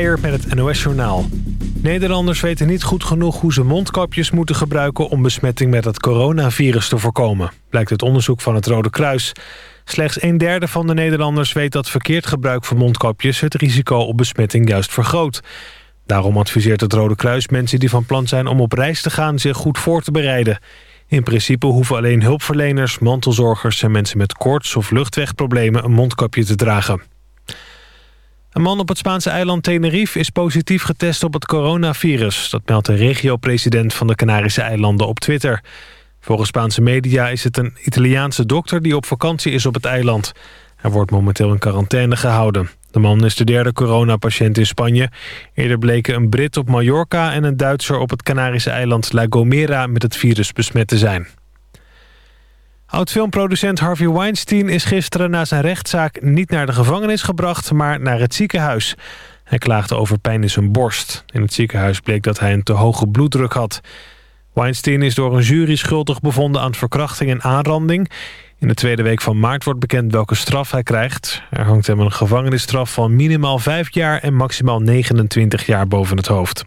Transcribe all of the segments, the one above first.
Met het NOS-journaal. Nederlanders weten niet goed genoeg hoe ze mondkapjes moeten gebruiken... om besmetting met het coronavirus te voorkomen, blijkt het onderzoek van het Rode Kruis. Slechts een derde van de Nederlanders weet dat verkeerd gebruik van mondkapjes... het risico op besmetting juist vergroot. Daarom adviseert het Rode Kruis mensen die van plan zijn om op reis te gaan... zich goed voor te bereiden. In principe hoeven alleen hulpverleners, mantelzorgers... en mensen met koorts of luchtwegproblemen een mondkapje te dragen. Een man op het Spaanse eiland Tenerife is positief getest op het coronavirus. Dat meldt de regio-president van de Canarische eilanden op Twitter. Volgens Spaanse media is het een Italiaanse dokter die op vakantie is op het eiland. Hij wordt momenteel in quarantaine gehouden. De man is de derde coronapatiënt in Spanje. Eerder bleken een Brit op Mallorca en een Duitser op het Canarische eiland La Gomera met het virus besmet te zijn. Oud-filmproducent Harvey Weinstein is gisteren na zijn rechtszaak niet naar de gevangenis gebracht, maar naar het ziekenhuis. Hij klaagde over pijn in zijn borst. In het ziekenhuis bleek dat hij een te hoge bloeddruk had. Weinstein is door een jury schuldig bevonden aan verkrachting en aanranding. In de tweede week van maart wordt bekend welke straf hij krijgt. Er hangt hem een gevangenisstraf van minimaal 5 jaar en maximaal 29 jaar boven het hoofd.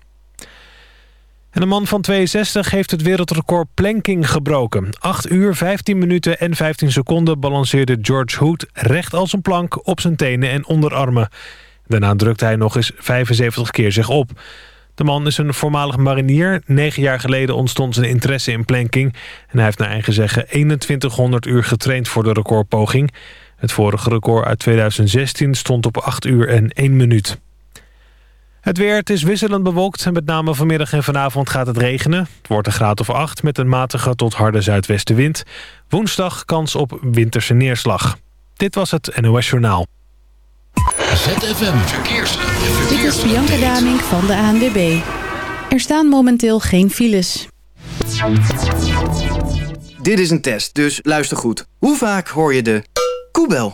En een man van 62 heeft het wereldrecord planking gebroken. 8 uur, 15 minuten en 15 seconden balanceerde George Hood recht als een plank op zijn tenen en onderarmen. Daarna drukte hij nog eens 75 keer zich op. De man is een voormalig marinier. Negen jaar geleden ontstond zijn interesse in planking. En hij heeft naar eigen zeggen 2100 uur getraind voor de recordpoging. Het vorige record uit 2016 stond op 8 uur en 1 minuut. Het weer, het is wisselend bewolkt en met name vanmiddag en vanavond gaat het regenen. Het wordt een graad of 8 met een matige tot harde zuidwestenwind. Woensdag kans op winterse neerslag. Dit was het NOS Journaal. ZFM Verkeers. Dit is Bianca Damink van de ANWB. Er staan momenteel geen files. Dit is een test, dus luister goed. Hoe vaak hoor je de koebel?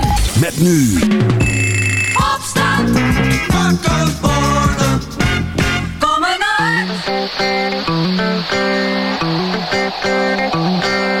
Met nu. Opstand. Wakker worden. Kom maar Time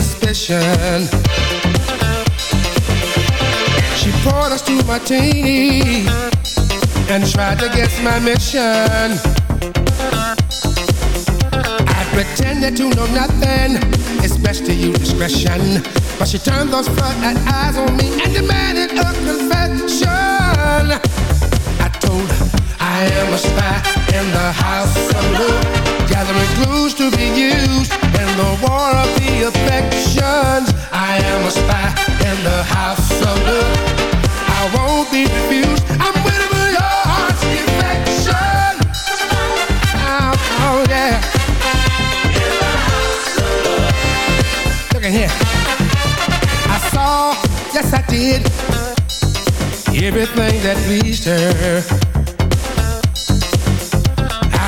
Suspicion. She poured us two martini and tried to guess my mission. I pretended to know nothing. It's best to use discretion. But she turned those floodlight eyes on me and demanded a confession. I told her I am a spy in the house of love, gathering clues to be used in the war of the affections. I am a spy in the house of love. I won't be refused. I'm waiting for your heart's affection. Oh, oh yeah. Look at here. I saw, yes I did, everything that pleased her.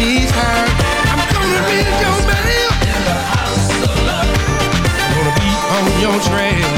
Japanese her. I'm gonna read your. I'm gonna be on your trail.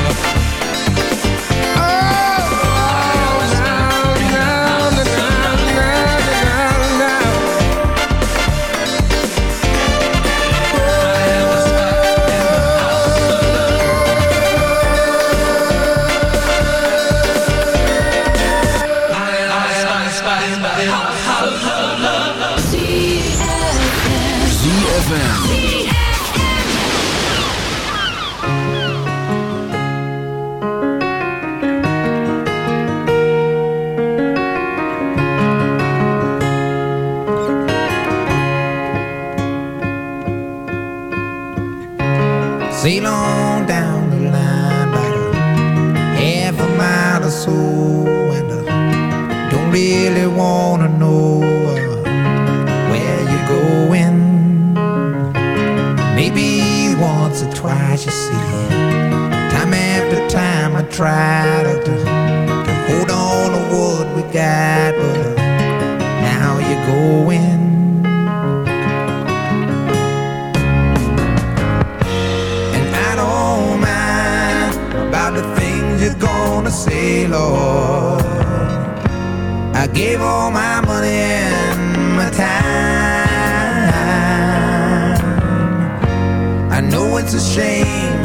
it's a shame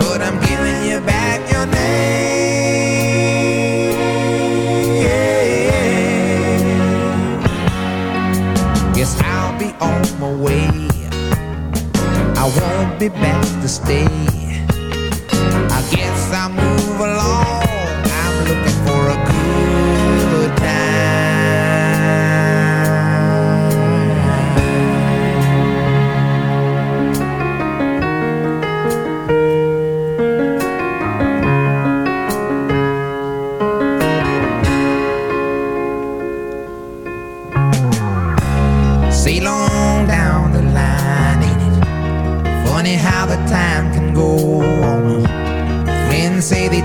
But I'm giving you back your name. Guess I'll be on my way. I won't be back to stay. I guess I'll move along.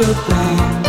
Like Chopin.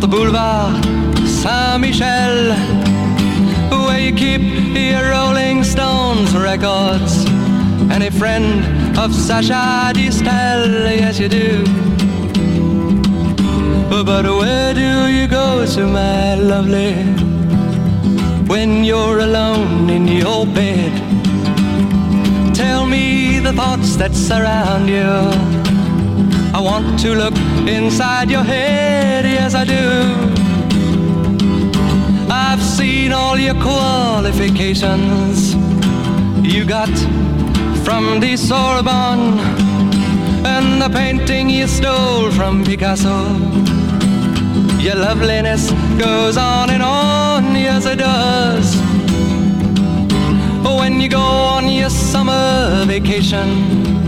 The boulevard Saint Michel, where you keep your Rolling Stones records and a friend of Sacha Distel. Yes, you do. But where do you go to, my lovely, when you're alone in your bed? Tell me the thoughts that surround you. I want to look inside your head, yes, I do. I've seen all your qualifications you got from the Sorbonne and the painting you stole from Picasso. Your loveliness goes on and on, yes it does. When you go on your your summer vacation.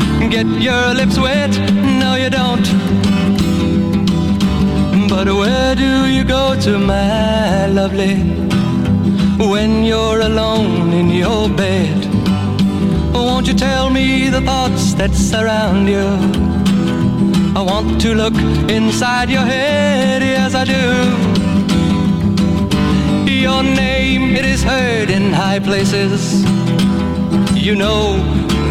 get your lips wet. No, you don't. But where do you go to, my lovely, when you're alone in your bed? Won't you tell me the thoughts that surround you? I want to look inside your head, yes I do. Your name, it is heard in high places. You know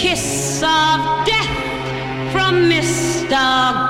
kiss of death from Mr.